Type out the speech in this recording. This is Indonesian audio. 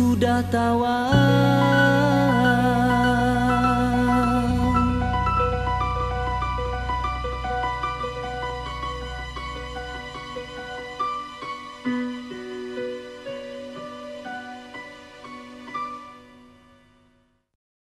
sudah tawar